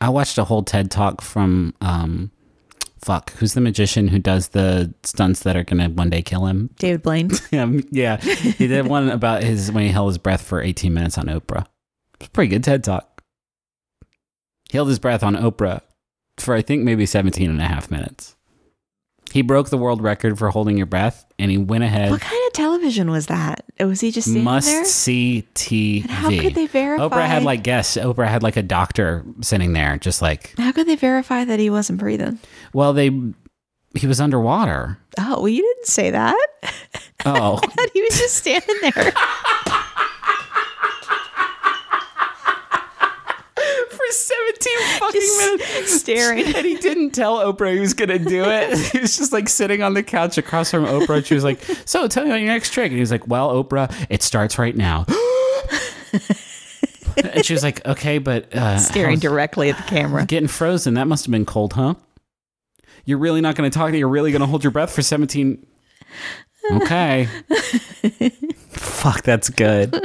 I watched a whole TED talk from um, fuck, who's the magician who does the stunts that are gonna one day kill him? David Blaine. Um, yeah, he did one about his when he held his breath for 18 minutes on Oprah. It's a pretty good TED talk. He held his breath on Oprah for I think maybe 17 and a half minutes. He broke the world record for holding your breath, and he went ahead. What kind of television was that? It was he just Must there? see TV. And how could they verify? Oprah had like guests. Oprah had like a doctor sitting there, just like, How could they verify that he wasn't breathing? well, they he was underwater. Oh, well, you didn't say that. Oh, That he was just standing there. for 17 fucking Just minutes staring. and he didn't tell oprah he was gonna do it. He was just like sitting on the couch across from oprah. She was like so tell me about your next trick. And he was like well oprah it starts right now. And she was like okay but uh staring directly at the camera. getting frozen. That must have been cold huh? You're really not gonna talk you're really gonna hold your breath for 17 okay. Fuck that's good